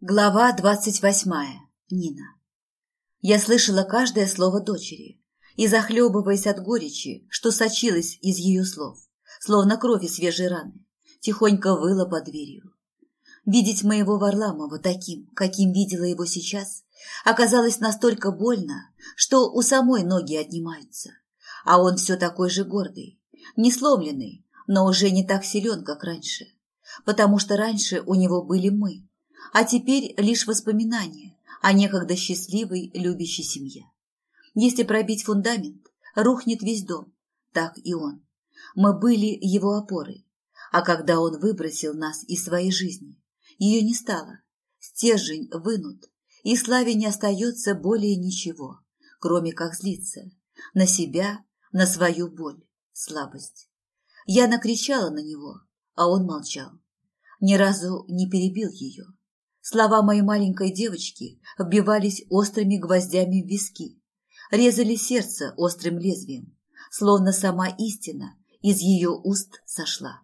Глава двадцать восьмая. Нина. Я слышала каждое слово дочери и, захлебываясь от горечи, что сочилось из ее слов, словно кровь из свежей раны, тихонько выла под дверью. Видеть моего Варламова таким, каким видела его сейчас, оказалось настолько больно, что у самой ноги отнимаются. А он все такой же гордый, не сломленный, но уже не так силен, как раньше, потому что раньше у него были мы, а теперь лишь воспоминания о некогда счастливой, любящей семье. Если пробить фундамент, рухнет весь дом, так и он. Мы были его опорой, а когда он выбросил нас из своей жизни, ее не стало. Стержень вынут, и Славе не остается более ничего, кроме как злиться на себя, на свою боль, слабость. Я накричала на него, а он молчал. Ни разу не перебил ее. Слова моей маленькой девочки вбивались острыми гвоздями в виски, резали сердце острым лезвием, словно сама истина из ее уст сошла.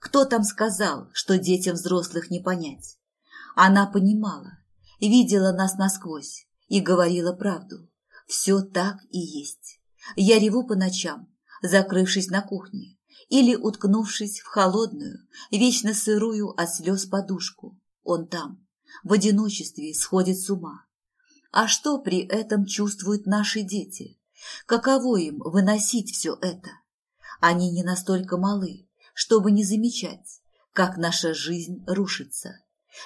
Кто там сказал, что детям взрослых не понять? Она понимала, видела нас насквозь и говорила правду. Все так и есть. Я реву по ночам, закрывшись на кухне или уткнувшись в холодную, вечно сырую от слез подушку. Он там, в одиночестве сходит с ума. А что при этом чувствуют наши дети? Каково им выносить все это? Они не настолько малы, чтобы не замечать, как наша жизнь рушится.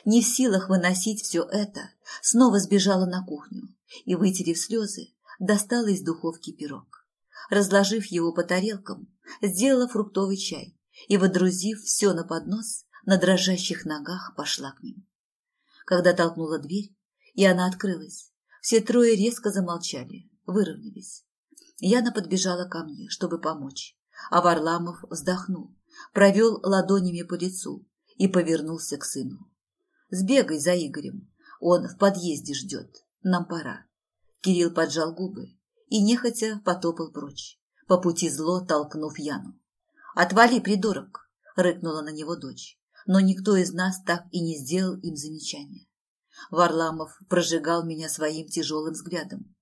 Не в силах выносить все это, снова сбежала на кухню и, вытерев слезы, достала из духовки пирог. Разложив его по тарелкам, сделала фруктовый чай и, водрузив все на поднос, на дрожащих ногах пошла к ним когда толкнула дверь, и она открылась. Все трое резко замолчали, выровнялись. Яна подбежала ко мне, чтобы помочь, а Варламов вздохнул, провел ладонями по лицу и повернулся к сыну. «Сбегай за Игорем, он в подъезде ждет, нам пора». Кирилл поджал губы и нехотя потопал прочь, по пути зло толкнув Яну. «Отвали, придурок!» — рыкнула на него дочь но никто из нас так и не сделал им замечания. Варламов прожигал меня своим тяжелым взглядом,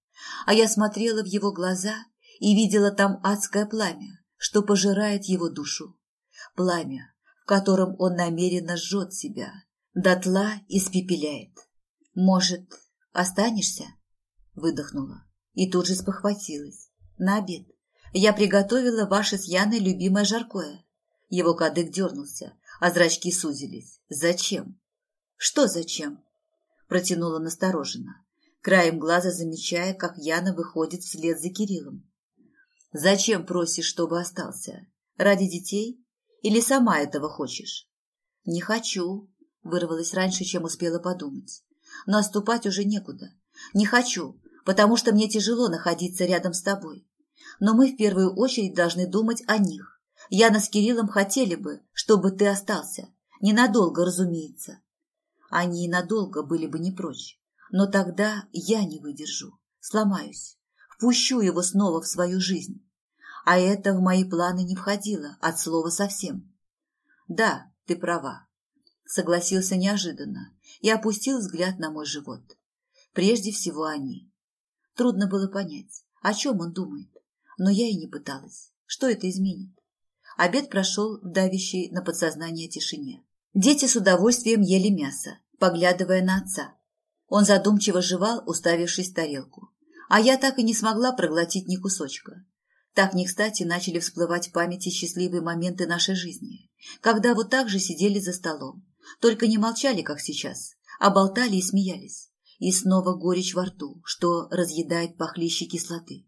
а я смотрела в его глаза и видела там адское пламя, что пожирает его душу. Пламя, в котором он намеренно жжет себя, дотла испепеляет. «Может, останешься?» – выдохнула и тут же спохватилась. «На обед. Я приготовила ваше с Яной любимое жаркое». Его кадык дернулся, а зрачки сузились. «Зачем?» «Что зачем?» Протянула настороженно, краем глаза замечая, как Яна выходит вслед за Кириллом. «Зачем просишь, чтобы остался? Ради детей? Или сама этого хочешь?» «Не хочу», — вырвалась раньше, чем успела подумать. «Но отступать уже некуда. Не хочу, потому что мне тяжело находиться рядом с тобой. Но мы в первую очередь должны думать о них. Яна с Кириллом хотели бы, чтобы ты остался. Ненадолго, разумеется. Они и надолго были бы не прочь. Но тогда я не выдержу, сломаюсь, впущу его снова в свою жизнь. А это в мои планы не входило, от слова совсем. Да, ты права. Согласился неожиданно и опустил взгляд на мой живот. Прежде всего они. Трудно было понять, о чем он думает, но я и не пыталась. Что это изменит? Обед прошел в давящей на подсознание тишине. Дети с удовольствием ели мясо, поглядывая на отца. Он задумчиво жевал, уставившись в тарелку. А я так и не смогла проглотить ни кусочка. Так не кстати начали всплывать в памяти счастливые моменты нашей жизни, когда вот так же сидели за столом, только не молчали, как сейчас, а болтали и смеялись. И снова горечь во рту, что разъедает похлеще кислоты.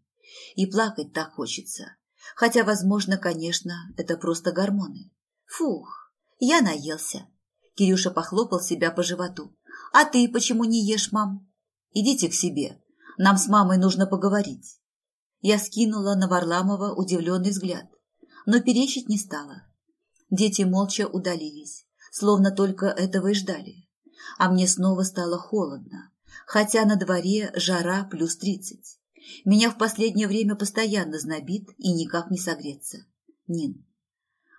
И плакать так хочется, Хотя, возможно, конечно, это просто гормоны. Фух, я наелся. Кирюша похлопал себя по животу. А ты почему не ешь, мам? Идите к себе. Нам с мамой нужно поговорить. Я скинула на Варламова удивленный взгляд, но перечить не стала. Дети молча удалились, словно только этого и ждали. А мне снова стало холодно, хотя на дворе жара плюс тридцать. Меня в последнее время постоянно знобит и никак не согреться. Нин.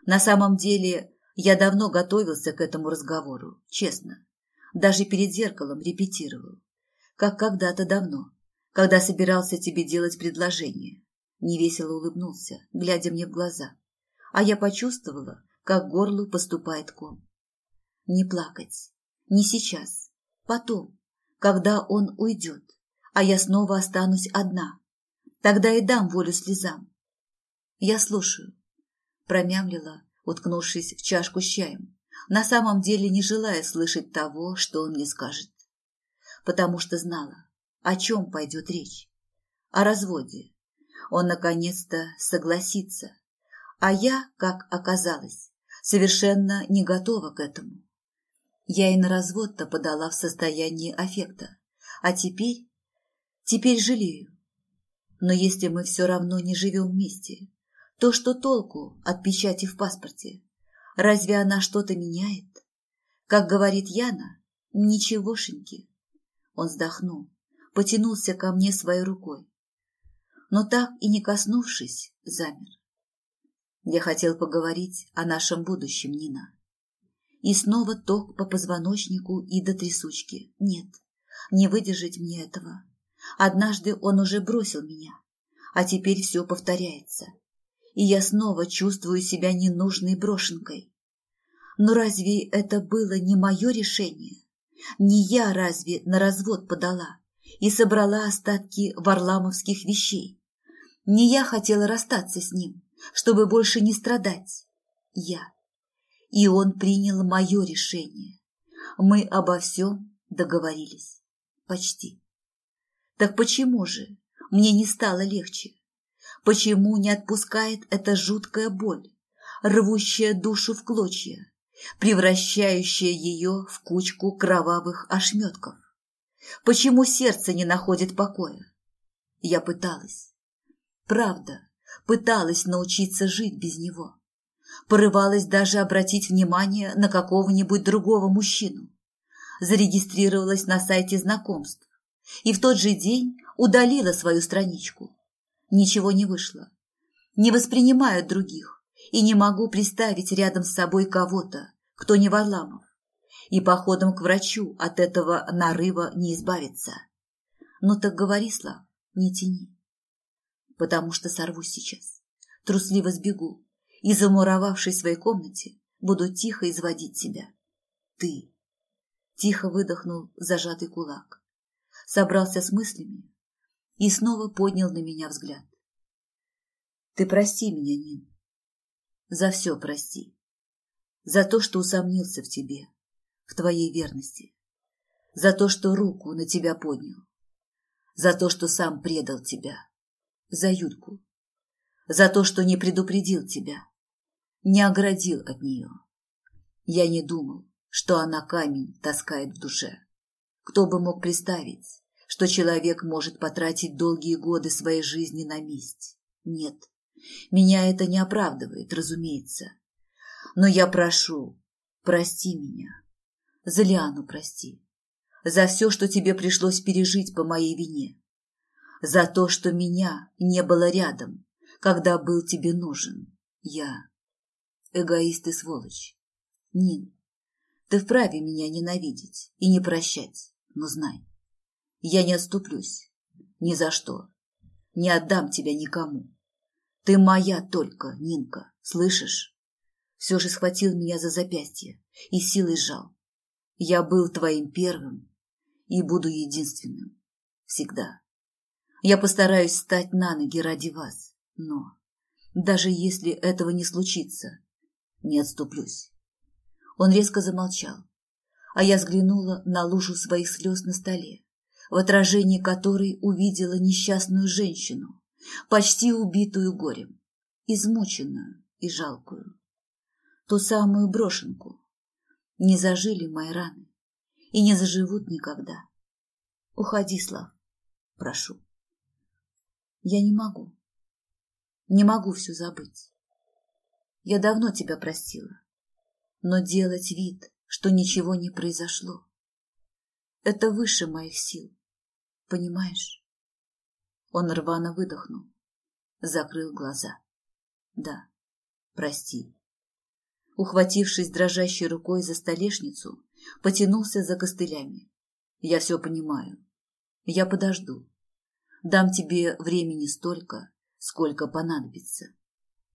На самом деле, я давно готовился к этому разговору, честно. Даже перед зеркалом репетировал. Как когда-то давно, когда собирался тебе делать предложение. Невесело улыбнулся, глядя мне в глаза. А я почувствовала, как горлу поступает ком. Не плакать. Не сейчас. Потом, когда он уйдет, а я снова останусь одна. Тогда и дам волю слезам. Я слушаю. Промямлила, уткнувшись в чашку с чаем, на самом деле не желая слышать того, что он мне скажет. Потому что знала, о чем пойдет речь. О разводе. Он наконец-то согласится. А я, как оказалось, совершенно не готова к этому. Я и на развод-то подала в состоянии аффекта. А теперь... Теперь жалею. Но если мы все равно не живем вместе, то что толку от печати в паспорте? Разве она что-то меняет? Как говорит Яна, ничегошеньки. Он вздохнул, потянулся ко мне своей рукой. Но так и не коснувшись, замер. Я хотел поговорить о нашем будущем, Нина. И снова ток по позвоночнику и до трясучки. Нет, не выдержать мне этого. Однажды он уже бросил меня, а теперь все повторяется. И я снова чувствую себя ненужной брошенкой. Но разве это было не мое решение? Не я разве на развод подала и собрала остатки варламовских вещей? Не я хотела расстаться с ним, чтобы больше не страдать. Я и он принял мое решение. Мы обо всем договорились. Почти. Так почему же мне не стало легче? Почему не отпускает эта жуткая боль, рвущая душу в клочья, превращающая ее в кучку кровавых ошметков? Почему сердце не находит покоя? Я пыталась. Правда, пыталась научиться жить без него порывалась даже обратить внимание на какого-нибудь другого мужчину. Зарегистрировалась на сайте знакомств и в тот же день удалила свою страничку. Ничего не вышло. Не воспринимаю других и не могу представить рядом с собой кого-то, кто не Варламов. И походом к врачу от этого нарыва не избавиться. Ну так говори, Слав, не тяни. Потому что сорвусь сейчас. Трусливо сбегу, и, замуровавшись в своей комнате, буду тихо изводить тебя. Ты. Тихо выдохнул зажатый кулак. Собрался с мыслями и снова поднял на меня взгляд. Ты прости меня, Нин. За все прости. За то, что усомнился в тебе, в твоей верности. За то, что руку на тебя поднял. За то, что сам предал тебя. За Юльку. За то, что не предупредил тебя не оградил от нее. Я не думал, что она камень таскает в душе. Кто бы мог представить, что человек может потратить долгие годы своей жизни на месть? Нет, меня это не оправдывает, разумеется. Но я прошу, прости меня. За Лиану прости. За все, что тебе пришлось пережить по моей вине. За то, что меня не было рядом, когда был тебе нужен. Я эгоист и сволочь. Нин, ты вправе меня ненавидеть и не прощать, но знай, я не отступлюсь ни за что, не отдам тебя никому. Ты моя только, Нинка, слышишь? Все же схватил меня за запястье и силой сжал. Я был твоим первым и буду единственным. Всегда. Я постараюсь встать на ноги ради вас, но даже если этого не случится, не отступлюсь. Он резко замолчал, а я взглянула на лужу своих слез на столе, в отражении которой увидела несчастную женщину, почти убитую горем, измученную и жалкую. Ту самую брошенку. Не зажили мои раны и не заживут никогда. Уходи, Слав, прошу. Я не могу. Не могу все забыть. Я давно тебя простила. Но делать вид, что ничего не произошло, это выше моих сил. Понимаешь? Он рвано выдохнул, закрыл глаза. Да, прости. Ухватившись дрожащей рукой за столешницу, потянулся за костылями. Я все понимаю. Я подожду. Дам тебе времени столько, сколько понадобится.